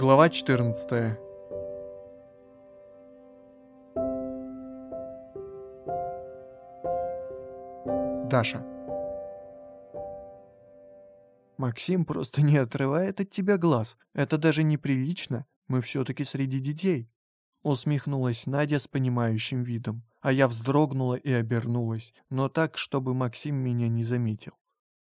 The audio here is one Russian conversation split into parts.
Глава 14 Даша Максим просто не отрывает от тебя глаз. Это даже неприлично. Мы все-таки среди детей. Усмехнулась Надя с понимающим видом, а я вздрогнула и обернулась, но так, чтобы Максим меня не заметил.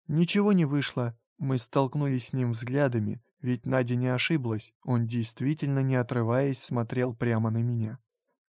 Ничего не вышло, мы столкнулись с ним взглядами, ведь Надя не ошиблась, он действительно, не отрываясь, смотрел прямо на меня.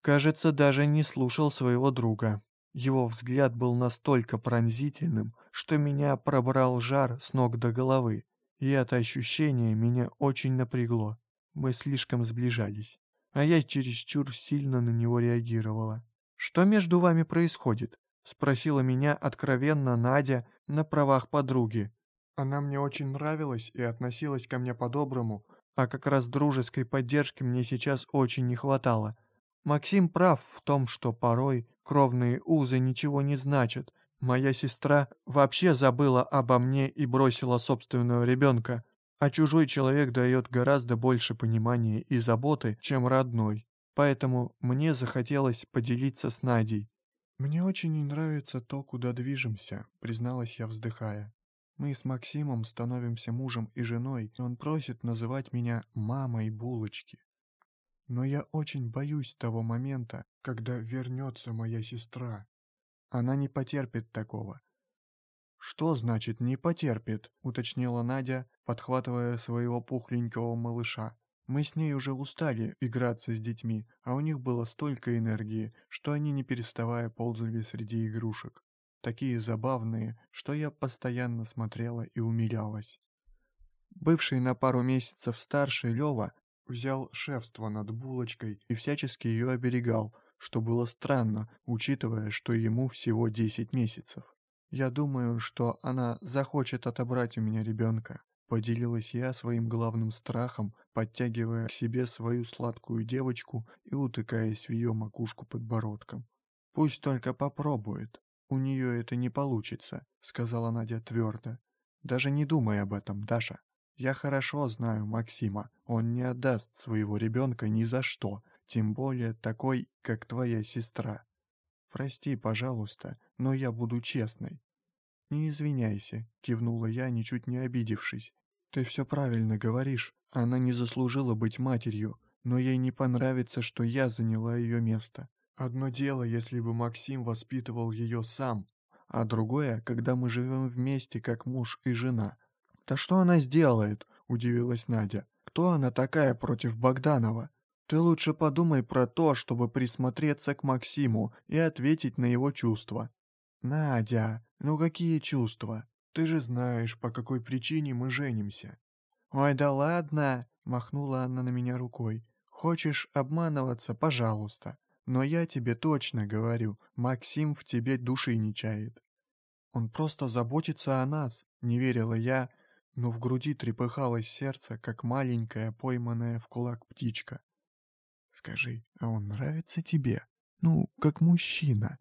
Кажется, даже не слушал своего друга. Его взгляд был настолько пронзительным, что меня пробрал жар с ног до головы, и это ощущение меня очень напрягло. Мы слишком сближались, а я чересчур сильно на него реагировала. «Что между вами происходит?» — спросила меня откровенно Надя на правах подруги, она мне очень нравилась и относилась ко мне по-доброму, а как раз дружеской поддержки мне сейчас очень не хватало. Максим прав в том, что порой кровные узы ничего не значат. Моя сестра вообще забыла обо мне и бросила собственного ребенка, а чужой человек дает гораздо больше понимания и заботы, чем родной. Поэтому мне захотелось поделиться с Надей. «Мне очень не нравится то, куда движемся», — призналась я, вздыхая. Мы с Максимом становимся мужем и женой, и он просит называть меня мамой булочки. Но я очень боюсь того момента, когда вернется моя сестра. Она не потерпит такого. «Что значит «не потерпит»?» — уточнила Надя, подхватывая своего пухленького малыша. Мы с ней уже устали играться с детьми, а у них было столько энергии, что они не переставая ползали среди игрушек такие забавные, что я постоянно смотрела и умилялась. Бывший на пару месяцев старше Лёва взял шефство над булочкой и всячески ее оберегал, что было странно, учитывая, что ему всего 10 месяцев. «Я думаю, что она захочет отобрать у меня ребенка», поделилась я своим главным страхом, подтягивая к себе свою сладкую девочку и утыкаясь в ее макушку подбородком. «Пусть только попробует. «У нее это не получится», — сказала Надя твердо. «Даже не думай об этом, Даша. Я хорошо знаю Максима. Он не отдаст своего ребенка ни за что, тем более такой, как твоя сестра. Прости, пожалуйста, но я буду честной». «Не извиняйся», — кивнула я, ничуть не обидевшись. «Ты все правильно говоришь. Она не заслужила быть матерью, но ей не понравится, что я заняла ее место. Одно дело, если бы Максим воспитывал ее сам, а другое, когда мы живем вместе, как муж и жена. «Да что она сделает?» – удивилась Надя. «Кто она такая против Богданова? Ты лучше подумай про то, чтобы присмотреться к Максиму и ответить на его чувства». «Надя, ну какие чувства? Ты же знаешь, по какой причине мы женимся». «Ой, да ладно!» – махнула она на меня рукой. «Хочешь обманываться? Пожалуйста. Но я тебе точно говорю, Максим в тебе души не чает. Он просто заботится о нас, не верила я, но в груди трепыхалось сердце, как маленькая, пойманная в кулак птичка. «Скажи, а он нравится тебе? Ну, как мужчина?»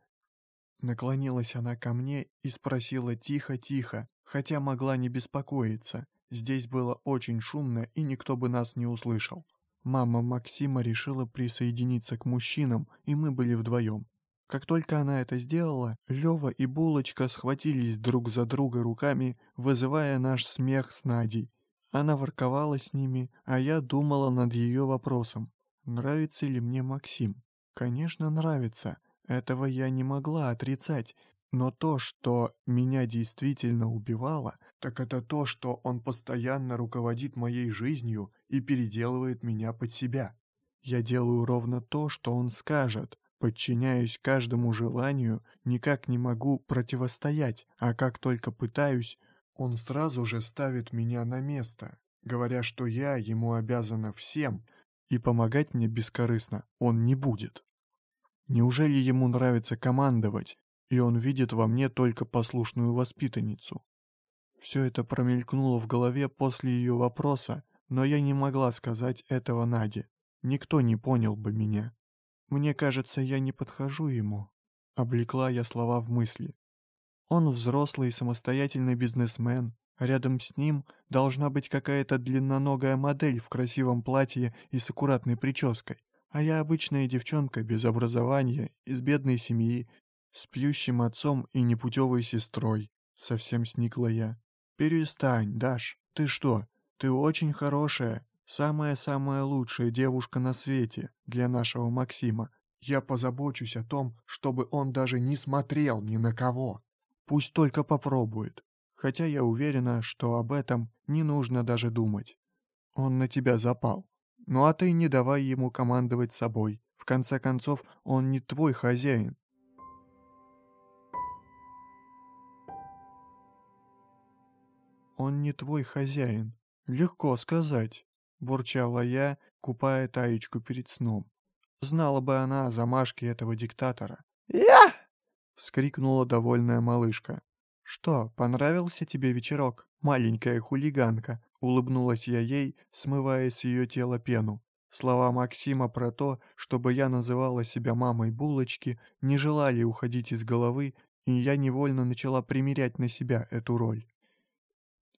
Наклонилась она ко мне и спросила тихо-тихо, хотя могла не беспокоиться. Здесь было очень шумно, и никто бы нас не услышал. Мама Максима решила присоединиться к мужчинам, и мы были вдвоем. Как только она это сделала, Лёва и Булочка схватились друг за друга руками, вызывая наш смех с Надей. Она ворковала с ними, а я думала над ее вопросом. Нравится ли мне Максим? Конечно, нравится. Этого я не могла отрицать. Но то, что меня действительно убивало, так это то, что он постоянно руководит моей жизнью и переделывает меня под себя. Я делаю ровно то, что он скажет, подчиняюсь каждому желанию, никак не могу противостоять, а как только пытаюсь, он сразу же ставит меня на место, говоря, что я ему обязана всем, и помогать мне бескорыстно он не будет. Неужели ему нравится командовать, и он видит во мне только послушную воспитанницу? Все это промелькнуло в голове после ее вопроса, но я не могла сказать этого Наде. Никто не понял бы меня. Мне кажется, я не подхожу ему. Облекла я слова в мысли. Он взрослый самостоятельный бизнесмен, Рядом с ним должна быть какая-то длинноногая модель в красивом платье и с аккуратной прической. А я обычная девчонка без образования, из бедной семьи, с пьющим отцом и непутевой сестрой. Совсем сникла я. «Перестань, Даш. Ты что? Ты очень хорошая, самая-самая лучшая девушка на свете для нашего Максима. Я позабочусь о том, чтобы он даже не смотрел ни на кого. Пусть только попробует. Хотя я уверена, что об этом не нужно даже думать. Он на тебя запал. Ну а ты не давай ему командовать собой. В конце концов, он не твой хозяин. Он не твой хозяин. Легко сказать, бурчала я, купая таечку перед сном. Знала бы она о замашке этого диктатора. «Я!» — вскрикнула довольная малышка. «Что, понравился тебе вечерок, маленькая хулиганка?» — улыбнулась я ей, смывая с ее тела пену. Слова Максима про то, чтобы я называла себя мамой булочки, не желали уходить из головы, и я невольно начала примерять на себя эту роль.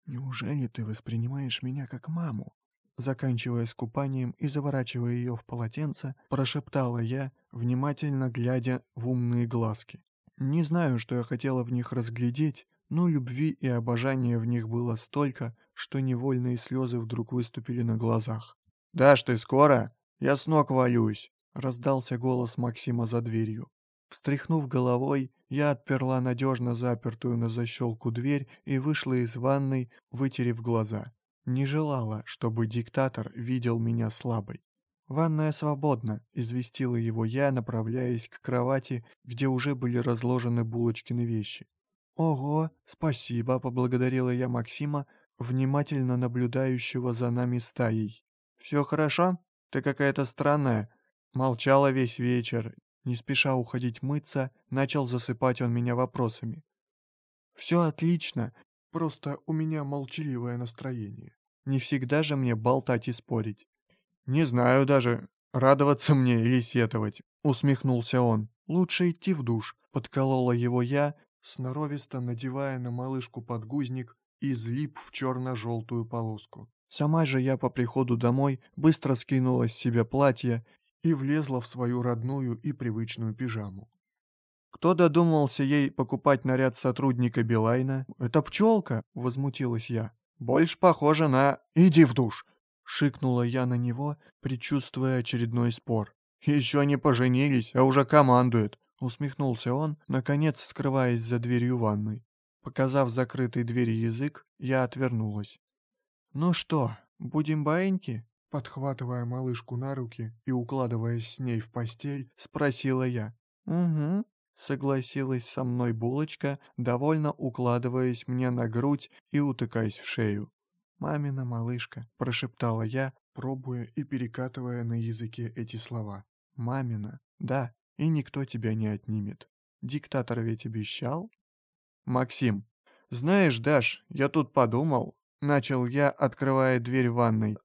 «Неужели ты воспринимаешь меня как маму?» Заканчивая с купанием и заворачивая ее в полотенце, прошептала я, внимательно глядя в умные глазки. Не знаю, что я хотела в них разглядеть, но любви и обожания в них было столько, что невольные слезы вдруг выступили на глазах. «Даш, ты скоро? Я с ног валюсь!» — раздался голос Максима за дверью. Встряхнув головой, я отперла надежно запертую на защелку дверь и вышла из ванной, вытерев глаза. Не желала, чтобы диктатор видел меня слабой. «Ванная свободна», — известила его я, направляясь к кровати, где уже были разложены булочкины вещи. «Ого, спасибо», — поблагодарила я Максима, внимательно наблюдающего за нами стаей. «Все хорошо? Ты какая-то странная. Молчала весь вечер». Не спеша уходить мыться, начал засыпать он меня вопросами. «Все отлично, Просто у меня молчаливое настроение. Не всегда же мне болтать и спорить. Не знаю даже, радоваться мне или сетовать, усмехнулся он. Лучше идти в душ, подколола его я, сноровисто надевая на малышку подгузник и злип в черно-желтую полоску. Сама же я по приходу домой быстро скинула с себя платье и влезла в свою родную и привычную пижаму. Кто додумался ей покупать наряд сотрудника Билайна? Это пчелка, возмутилась я. Больше похоже на «иди в душ», шикнула я на него, предчувствуя очередной спор. «Еще не поженились, а уже командует», усмехнулся он, наконец скрываясь за дверью ванной. Показав закрытой двери язык, я отвернулась. «Ну что, будем баиньки?» Подхватывая малышку на руки и укладываясь с ней в постель, спросила я. «Угу», Согласилась со мной булочка, довольно укладываясь мне на грудь и утыкаясь в шею. «Мамина малышка», — прошептала я, пробуя и перекатывая на языке эти слова. «Мамина, да, и никто тебя не отнимет. Диктатор ведь обещал?» «Максим, знаешь, Даш, я тут подумал», — начал я, открывая дверь ванной.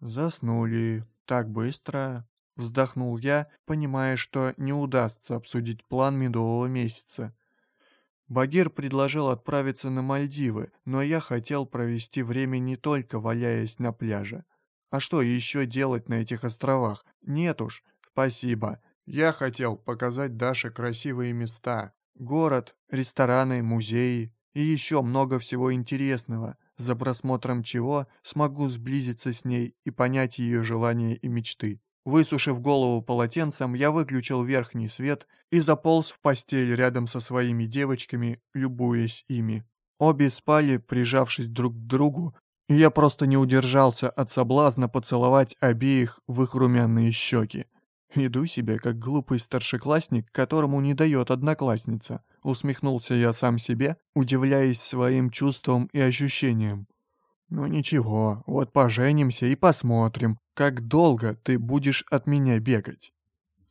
«Заснули. Так быстро?» Вздохнул я, понимая, что не удастся обсудить план медового месяца. Багир предложил отправиться на Мальдивы, но я хотел провести время не только валяясь на пляже. А что еще делать на этих островах? Нет уж, спасибо. Я хотел показать Даше красивые места. Город, рестораны, музеи и еще много всего интересного, за просмотром чего смогу сблизиться с ней и понять ее желания и мечты. Высушив голову полотенцем, я выключил верхний свет и заполз в постель рядом со своими девочками, любуясь ими. Обе спали, прижавшись друг к другу, и я просто не удержался от соблазна поцеловать обеих в их румяные щеки. «Веду себя, как глупый старшеклассник, которому не дает одноклассница», усмехнулся я сам себе, удивляясь своим чувствам и ощущениям. «Ну ничего, вот поженимся и посмотрим, как долго ты будешь от меня бегать?»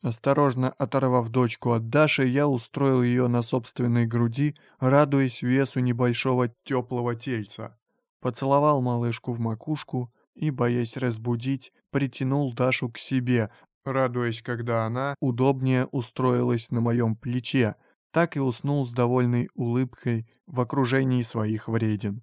Осторожно оторвав дочку от Даши, я устроил ее на собственной груди, радуясь весу небольшого теплого тельца. Поцеловал малышку в макушку и, боясь разбудить, притянул Дашу к себе, радуясь, когда она удобнее устроилась на моем плече, так и уснул с довольной улыбкой в окружении своих вреден.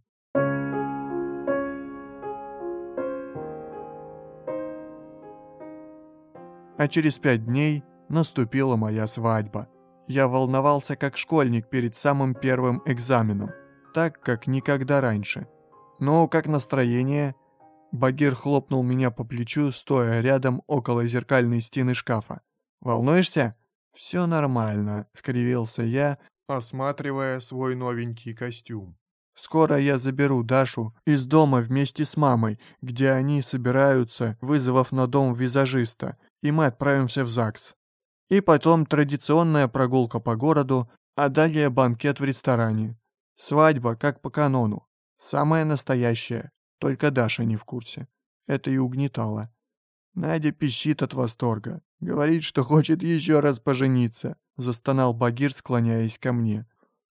А через пять дней наступила моя свадьба. Я волновался как школьник перед самым первым экзаменом, так как никогда раньше. Но как настроение – Багир хлопнул меня по плечу, стоя рядом около зеркальной стены шкафа. «Волнуешься?» «Все нормально», — скривился я, осматривая свой новенький костюм. «Скоро я заберу Дашу из дома вместе с мамой, где они собираются, вызвав на дом визажиста, и мы отправимся в ЗАГС. И потом традиционная прогулка по городу, а далее банкет в ресторане. Свадьба, как по канону. Самая настоящая, только Даша не в курсе. Это и угнетало. Надя пищит от восторга. Говорит, что хочет еще раз пожениться, застонал Багир, склоняясь ко мне.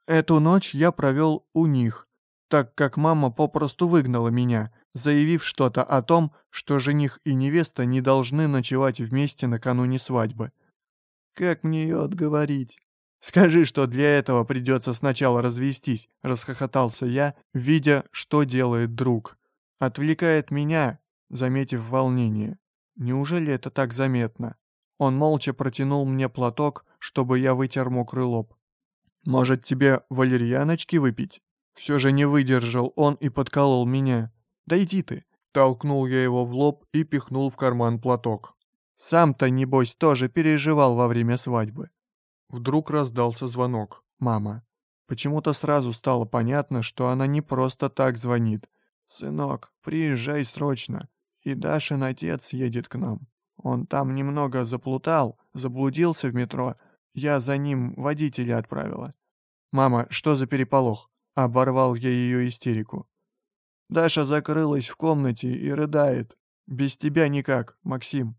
Эту ночь я провел у них, так как мама попросту выгнала меня, заявив что-то о том, что жених и невеста не должны ночевать вместе накануне свадьбы. Как мне ее отговорить? Скажи, что для этого придется сначала развестись, расхохотался я, видя, что делает друг. Отвлекает меня, заметив волнение. Неужели это так заметно? Он молча протянул мне платок, чтобы я вытер мокрый лоб. «Может, тебе валерьяночки выпить?» Все же не выдержал он и подколол меня. «Да иди ты!» Толкнул я его в лоб и пихнул в карман платок. Сам-то, небось, тоже переживал во время свадьбы. Вдруг раздался звонок. Мама. Почему-то сразу стало понятно, что она не просто так звонит. «Сынок, приезжай срочно, и Дашин отец едет к нам. Он там немного заплутал, заблудился в метро. Я за ним водителя отправила». «Мама, что за переполох?» Оборвал я ее истерику. Даша закрылась в комнате и рыдает. «Без тебя никак, Максим».